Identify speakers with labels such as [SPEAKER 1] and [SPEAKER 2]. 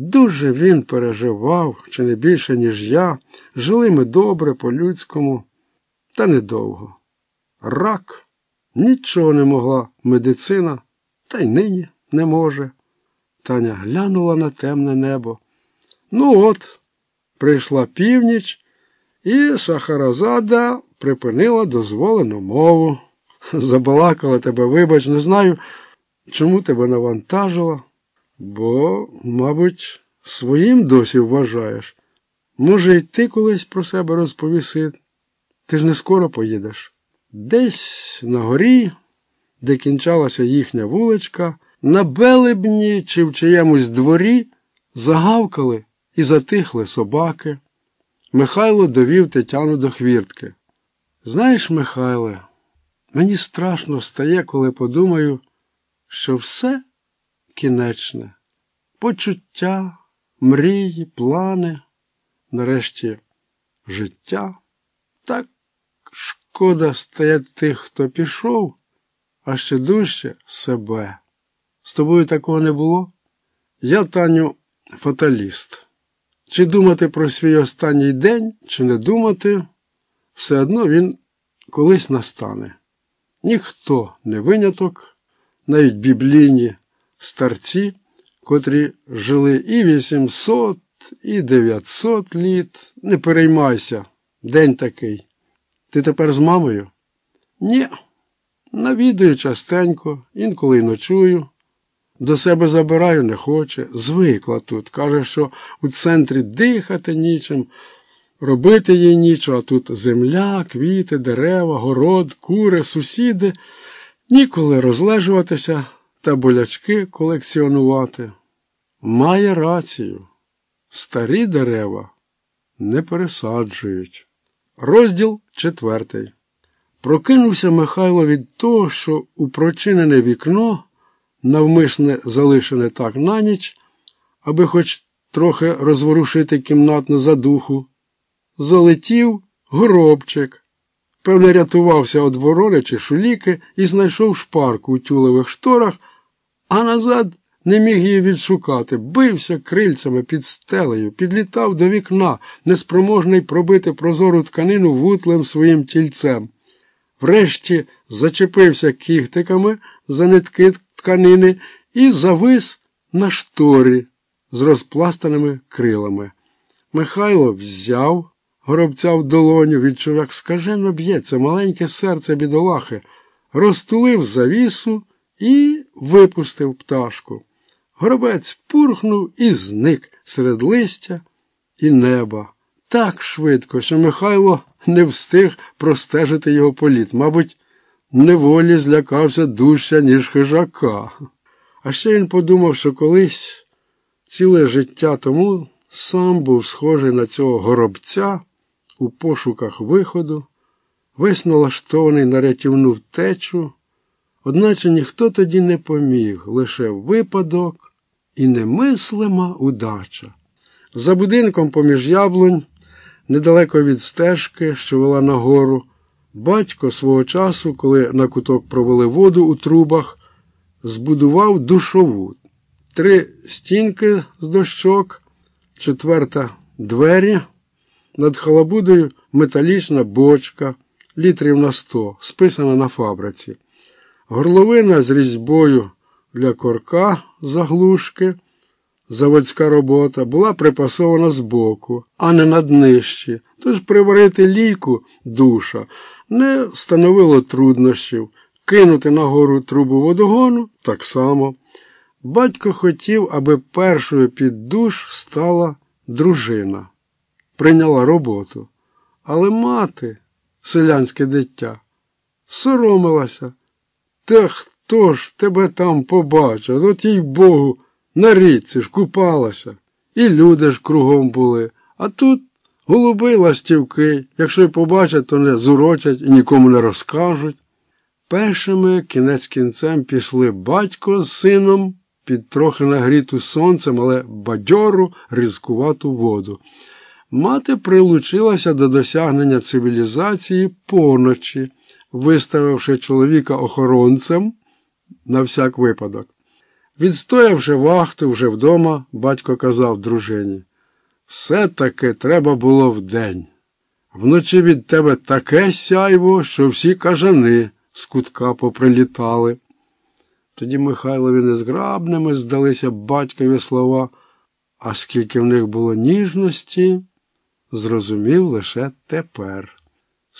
[SPEAKER 1] Дуже він переживав, чи не більше, ніж я. Жили ми добре, по-людському, та недовго. Рак нічого не могла медицина, та й нині не може. Таня глянула на темне небо. Ну от, прийшла північ, і Шахаразада припинила дозволену мову. Забалакала тебе, вибач, не знаю, чому тебе навантажила, бо, мабуть, своїм досі вважаєш. Може, й ти колись про себе розповіси. Ти ж не скоро поїдеш. Десь на горі, де кінчалася їхня вуличка, на белебні чи в чиємусь дворі загавкали і затихли собаки. Михайло довів Тетяну до хвіртки. Знаєш, Михайле, мені страшно стає, коли подумаю, що все кінечне, почуття, мрії, плани, нарешті життя. Так шкода стає тих, хто пішов, а ще дужче себе. З тобою такого не було? Я, Таню, фаталіст. Чи думати про свій останній день, чи не думати, все одно він колись настане. Ніхто не виняток, навіть біблійні старці, котрі жили і 800, і 900 літ. Не переймайся, день такий. Ти тепер з мамою? Ні. Навідую частенько, інколи й ночую. До себе забираю не хоче. Звикла тут. Каже, що у центрі дихати нічим, робити їй нічого, а тут земля, квіти, дерева, город, кури, сусіди. Ніколи розлежуватися та болячки колекціонувати. Має рацію. Старі дерева не пересаджують. Розділ четвертий. Прокинувся Михайло від того, що у прочинене вікно, навмисне залишене так на ніч, аби хоч трохи розворушити кімнатну задуху, залетів горобчик. Певне, рятувався від ворони чи шуліки і знайшов шпарку у тюлевих шторах, а назад не міг її відшукати, бився крильцями під стелею, підлітав до вікна, неспроможний пробити прозору тканину вутлим своїм тільцем. Врешті зачепився кіхтиками за нитки тканини і завис на шторі з розпластаними крилами. Михайло взяв горобця в долоню, відчув, як скажено б'ється маленьке серце бідолахи, розтулив завісу і випустив пташку. Горобець пурхнув і зник серед листя і неба так швидко, що Михайло не встиг простежити його політ. Мабуть, неволі злякався дужче, ніж хижака. А ще він подумав, що колись ціле життя тому сам був схожий на цього горобця у пошуках виходу, весь налаштований на рятівну втечу, одначе ніхто тоді не поміг, лише випадок і немислима удача. За будинком поміж яблунь, недалеко від стежки, що вела нагору, батько свого часу, коли на куток провели воду у трубах, збудував душову, три стінки з дощок, четверта двері, над халабудою металічна бочка, літрів на сто, списана на фабриці, горловина з різьбою для корка заглушки. Заводська робота була припасована збоку, а не над нижчі, тож приварити лійку душа не становило труднощів, кинути нагору трубу водогону так само. Батько хотів, аби першою під душ стала дружина, прийняла роботу. Але мати, селянське дитя, соромилася. Та хто ж тебе там побачив? От їй Богу. На річці ж купалася, і люди ж кругом були, а тут голуби ластівки, якщо й побачать, то не зурочать і нікому не розкажуть. Першими кінець кінцем пішли батько з сином під трохи нагріту сонцем, але бадьору ризкувату воду. Мати прилучилася до досягнення цивілізації поночі, виставивши чоловіка охоронцем на всяк випадок. Відстоявши вахту вже вдома, батько казав дружині. Все-таки треба було вдень. Вночі від тебе таке сяйво, що всі кажани з кутка поприлітали. Тоді Михайлові незграбними здалися батькові слова, а скільки в них було ніжності, зрозумів лише тепер.